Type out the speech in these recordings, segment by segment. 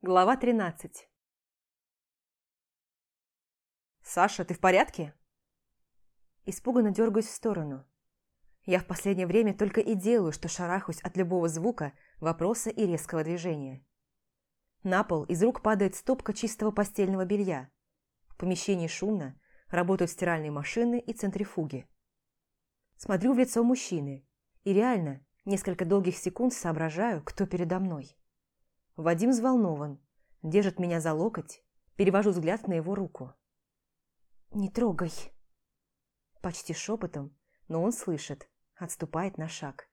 Глава 13 «Саша, ты в порядке?» Испуганно дергаюсь в сторону. Я в последнее время только и делаю, что шарахаюсь от любого звука, вопроса и резкого движения. На пол из рук падает стопка чистого постельного белья. В помещении шумно, работают стиральные машины и центрифуги. Смотрю в лицо мужчины и реально несколько долгих секунд соображаю, кто передо мной. Вадим взволнован, держит меня за локоть, перевожу взгляд на его руку. «Не трогай!» Почти шепотом, но он слышит, отступает на шаг.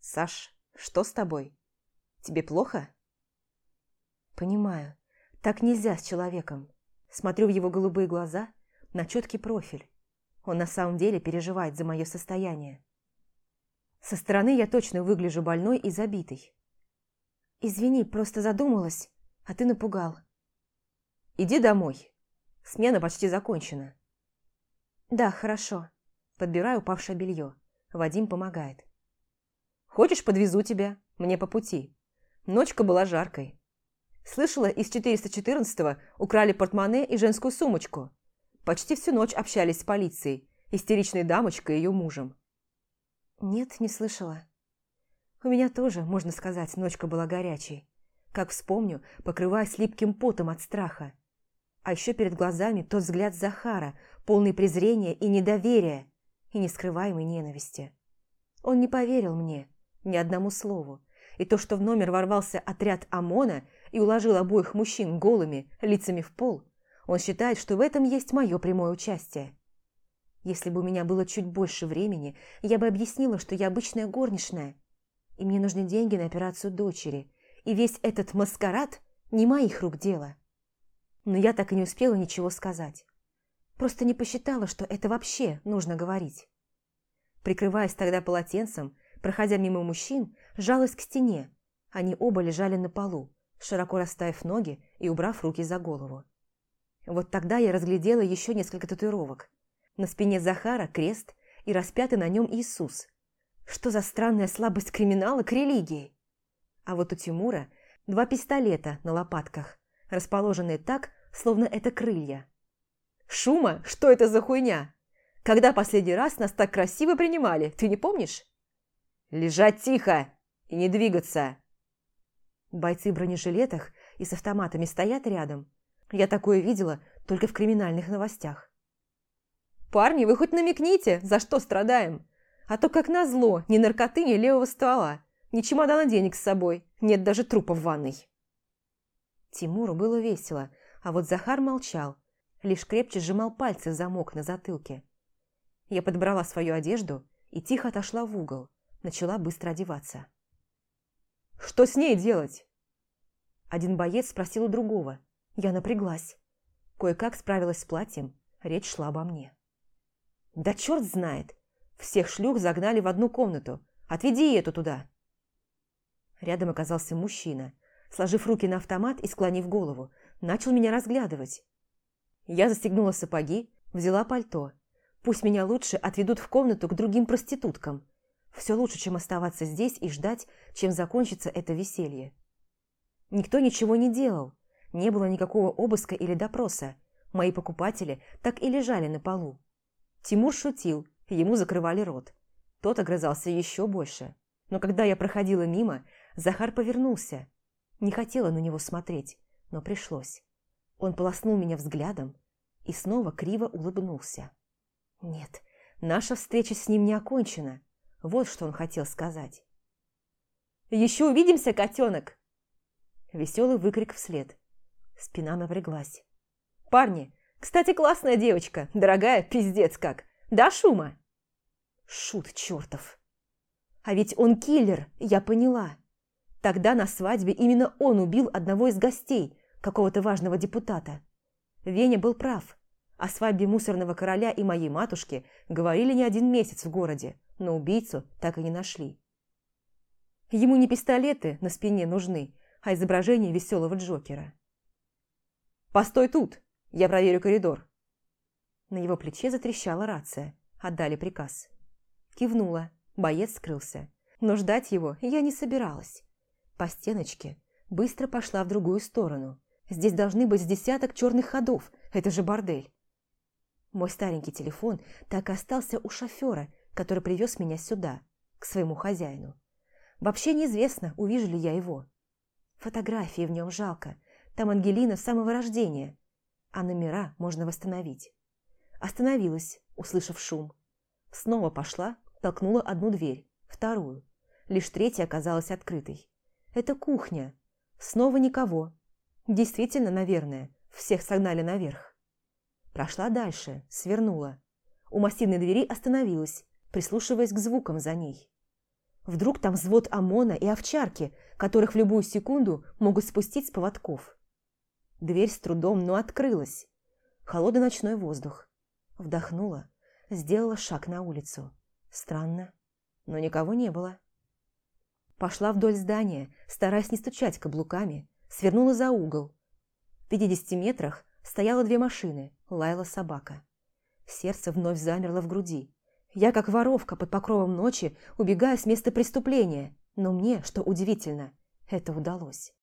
«Саш, что с тобой? Тебе плохо?» Понимаю, так нельзя с человеком. Смотрю в его голубые глаза, на четкий профиль. Он на самом деле переживает за мое состояние. Со стороны я точно выгляжу больной и забитой. «Извини, просто задумалась, а ты напугал». «Иди домой. Смена почти закончена». «Да, хорошо». Подбираю упавшее белье. Вадим помогает. «Хочешь, подвезу тебя? Мне по пути. Ночка была жаркой. Слышала, из 414-го украли портмоне и женскую сумочку. Почти всю ночь общались с полицией, истеричной дамочкой и ее мужем». «Нет, не слышала». У меня тоже, можно сказать, ночка была горячей. Как вспомню, покрываясь липким потом от страха. А еще перед глазами тот взгляд Захара, полный презрения и недоверия, и нескрываемой ненависти. Он не поверил мне, ни одному слову. И то, что в номер ворвался отряд ОМОНа и уложил обоих мужчин голыми, лицами в пол, он считает, что в этом есть мое прямое участие. Если бы у меня было чуть больше времени, я бы объяснила, что я обычная горничная, и мне нужны деньги на операцию дочери, и весь этот маскарад не моих рук дело. Но я так и не успела ничего сказать. Просто не посчитала, что это вообще нужно говорить. Прикрываясь тогда полотенцем, проходя мимо мужчин, жалась к стене. Они оба лежали на полу, широко расставив ноги и убрав руки за голову. Вот тогда я разглядела еще несколько татуировок. На спине Захара крест и распятый на нем Иисус, что за странная слабость криминала к религии? А вот у Тимура два пистолета на лопатках, расположенные так, словно это крылья. «Шума? Что это за хуйня? Когда последний раз нас так красиво принимали, ты не помнишь?» «Лежать тихо и не двигаться!» Бойцы в бронежилетах и с автоматами стоят рядом. Я такое видела только в криминальных новостях. «Парни, вы хоть намекните, за что страдаем? А то, как назло, ни наркоты, ни левого ствола, ни чемодана денег с собой, нет даже трупа в ванной. Тимуру было весело, а вот Захар молчал, лишь крепче сжимал пальцы в замок на затылке. Я подобрала свою одежду и тихо отошла в угол, начала быстро одеваться. «Что с ней делать?» Один боец спросил у другого. Я напряглась. Кое-как справилась с платьем, речь шла обо мне. «Да черт знает! Всех шлюх загнали в одну комнату. Отведи эту туда. Рядом оказался мужчина. Сложив руки на автомат и склонив голову, начал меня разглядывать. Я застегнула сапоги, взяла пальто. Пусть меня лучше отведут в комнату к другим проституткам. Все лучше, чем оставаться здесь и ждать, чем закончится это веселье. Никто ничего не делал. Не было никакого обыска или допроса. Мои покупатели так и лежали на полу. Тимур шутил, Ему закрывали рот. Тот огрызался еще больше. Но когда я проходила мимо, Захар повернулся. Не хотела на него смотреть, но пришлось. Он полоснул меня взглядом и снова криво улыбнулся. Нет, наша встреча с ним не окончена. Вот что он хотел сказать. «Еще увидимся, котенок!» Веселый выкрик вслед. Спина напряглась. «Парни, кстати, классная девочка, дорогая, пиздец как. Да, Шума?» Шут чертов. А ведь он киллер, я поняла. Тогда на свадьбе именно он убил одного из гостей, какого-то важного депутата. Веня был прав. О свадьбе мусорного короля и моей матушки говорили не один месяц в городе, но убийцу так и не нашли. Ему не пистолеты на спине нужны, а изображение веселого Джокера. «Постой тут, я проверю коридор». На его плече затрещала рация. Отдали приказ. Кивнула. Боец скрылся. Но ждать его я не собиралась. По стеночке Быстро пошла в другую сторону. Здесь должны быть десяток черных ходов. Это же бордель. Мой старенький телефон так и остался у шофера, который привез меня сюда, к своему хозяину. Вообще неизвестно, увижу ли я его. Фотографии в нем жалко. Там Ангелина с самого рождения. А номера можно восстановить. Остановилась, услышав шум. Снова пошла, толкнула одну дверь, вторую. Лишь третья оказалась открытой. Это кухня. Снова никого. Действительно, наверное, всех согнали наверх. Прошла дальше, свернула. У массивной двери остановилась, прислушиваясь к звукам за ней. Вдруг там взвод ОМОНа и овчарки, которых в любую секунду могут спустить с поводков. Дверь с трудом, но открылась. Холодный ночной воздух. Вдохнула, сделала шаг на улицу. Странно, но никого не было. Пошла вдоль здания, стараясь не стучать каблуками, свернула за угол. В пятидесяти метрах стояло две машины, лаяла собака. Сердце вновь замерло в груди. Я, как воровка под покровом ночи, убегаю с места преступления, но мне, что удивительно, это удалось.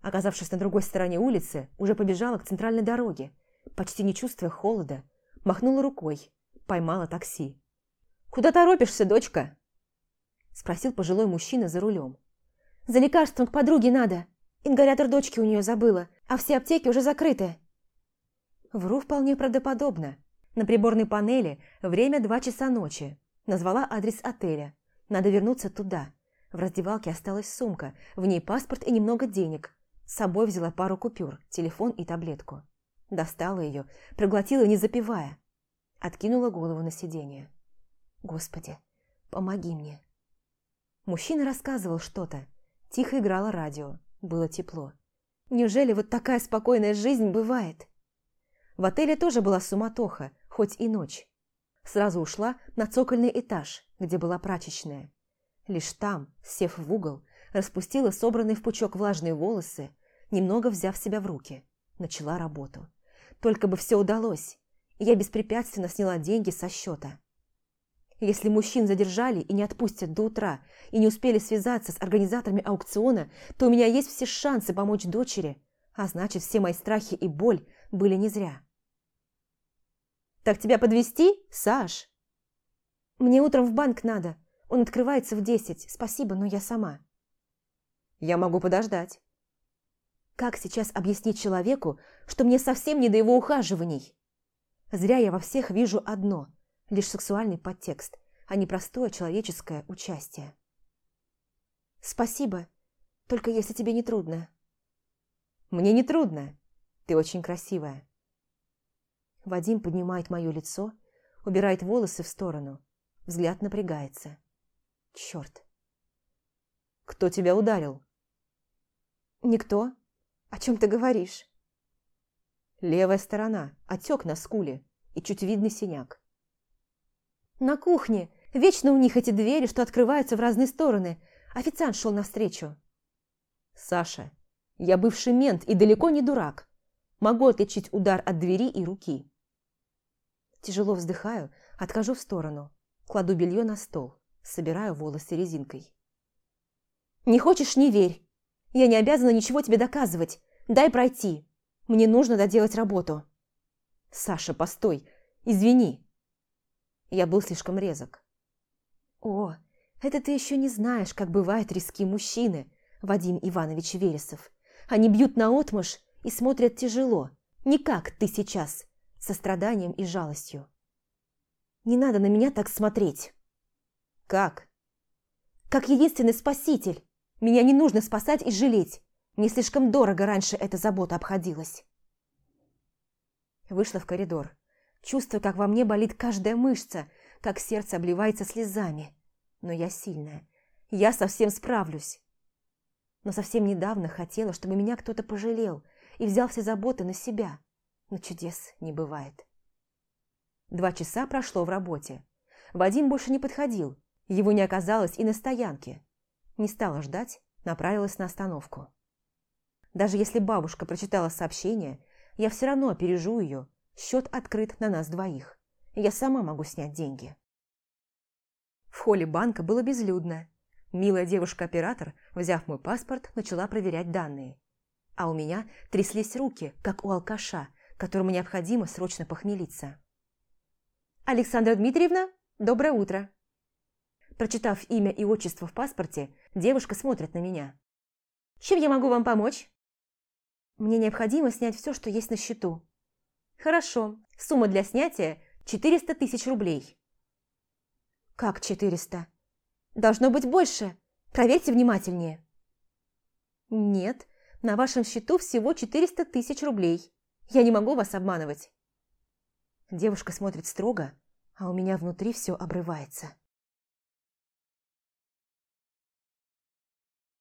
Оказавшись на другой стороне улицы, уже побежала к центральной дороге, почти не чувствуя холода, махнула рукой, поймала такси. «Куда торопишься, дочка?» Спросил пожилой мужчина за рулем. «За лекарством к подруге надо. Ингалятор дочки у нее забыла, а все аптеки уже закрыты». Вру вполне правдоподобно. На приборной панели время два часа ночи. Назвала адрес отеля. Надо вернуться туда. В раздевалке осталась сумка, в ней паспорт и немного денег. С собой взяла пару купюр, телефон и таблетку. Достала ее, проглотила, не запивая. Откинула голову на сиденье. «Господи, помоги мне». Мужчина рассказывал что-то. Тихо играло радио. Было тепло. Неужели вот такая спокойная жизнь бывает? В отеле тоже была суматоха, хоть и ночь. Сразу ушла на цокольный этаж, где была прачечная. Лишь там, сев в угол, распустила собранные в пучок влажные волосы, немного взяв себя в руки. Начала работу. Только бы все удалось, я беспрепятственно сняла деньги со счета. Если мужчин задержали и не отпустят до утра, и не успели связаться с организаторами аукциона, то у меня есть все шансы помочь дочери, а значит, все мои страхи и боль были не зря. Так тебя подвести, Саш? Мне утром в банк надо. Он открывается в десять. Спасибо, но я сама. Я могу подождать. Как сейчас объяснить человеку, что мне совсем не до его ухаживаний? Зря я во всех вижу одно, лишь сексуальный подтекст, а не простое человеческое участие. Спасибо, только если тебе не трудно. Мне не трудно. Ты очень красивая. Вадим поднимает мое лицо, убирает волосы в сторону. Взгляд напрягается. Черт. Кто тебя ударил? Никто. О чем ты говоришь? Левая сторона, отек на скуле и чуть видный синяк. На кухне. Вечно у них эти двери, что открываются в разные стороны. Официант шел навстречу. Саша, я бывший мент и далеко не дурак. Могу отличить удар от двери и руки. Тяжело вздыхаю, откажу в сторону. Кладу белье на стол, собираю волосы резинкой. «Не хочешь – не верь. Я не обязана ничего тебе доказывать. Дай пройти. Мне нужно доделать работу». «Саша, постой. Извини». Я был слишком резок. «О, это ты еще не знаешь, как бывают риски мужчины, Вадим Иванович Вересов. Они бьют наотмашь и смотрят тяжело. Не как ты сейчас, состраданием и жалостью. «Не надо на меня так смотреть!» «Как?» «Как единственный спаситель! Меня не нужно спасать и жалеть! Мне слишком дорого раньше эта забота обходилась!» Вышла в коридор. Чувствую, как во мне болит каждая мышца, как сердце обливается слезами. Но я сильная. Я совсем справлюсь. Но совсем недавно хотела, чтобы меня кто-то пожалел и взял все заботы на себя но чудес не бывает. Два часа прошло в работе. Вадим больше не подходил, его не оказалось и на стоянке. Не стала ждать, направилась на остановку. Даже если бабушка прочитала сообщение, я все равно опережу ее. Счет открыт на нас двоих. Я сама могу снять деньги. В холле банка было безлюдно. Милая девушка-оператор, взяв мой паспорт, начала проверять данные. А у меня тряслись руки, как у алкаша, которому необходимо срочно похмелиться. «Александра Дмитриевна, доброе утро!» Прочитав имя и отчество в паспорте, девушка смотрит на меня. «Чем я могу вам помочь?» «Мне необходимо снять все, что есть на счету». «Хорошо. Сумма для снятия – 400 тысяч рублей». «Как 400?» Должно быть больше. Проверьте внимательнее. Нет, на вашем счету всего 400 тысяч рублей. Я не могу вас обманывать. Девушка смотрит строго, а у меня внутри все обрывается.